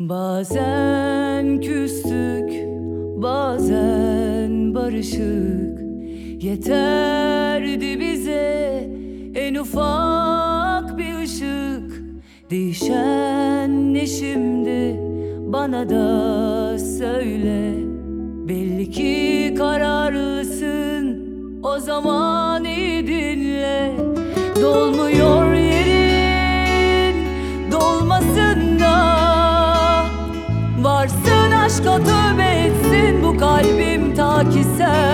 Bazen küstük, bazen barışık. Yeterdi bize en ufak bir ışık. Değişen ne şimdi? Bana da söyle. Belli ki kararlısın o zaman iyi dinle. Dolmuyor kalbim ta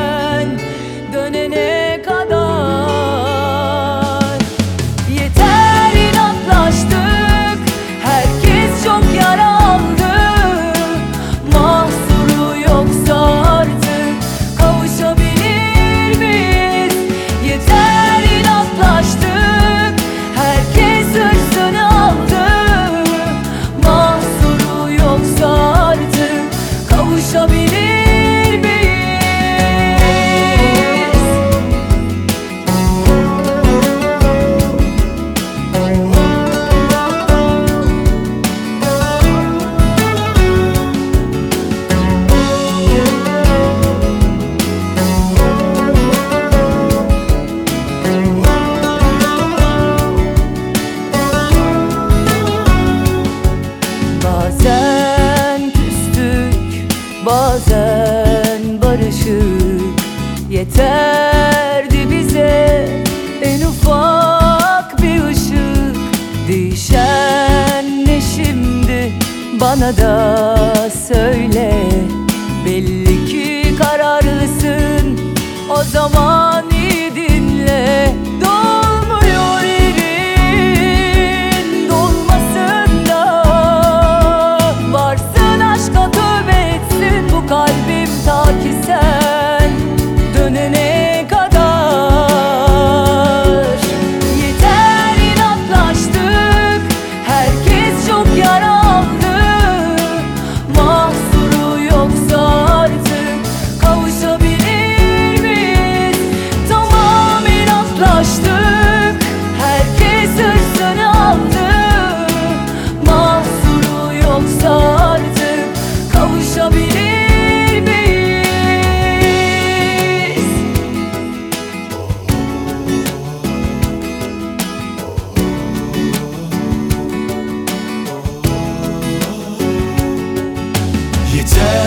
Yeterdi bize. En ufak bir ışık Değişen ne şimdi? Bana da söyle. Belli ki kararlısın. O zaman iyi dinle. Dolmuyor yerin dolmasında Varsın aşka tövbe bu kalbim ta ki sen tell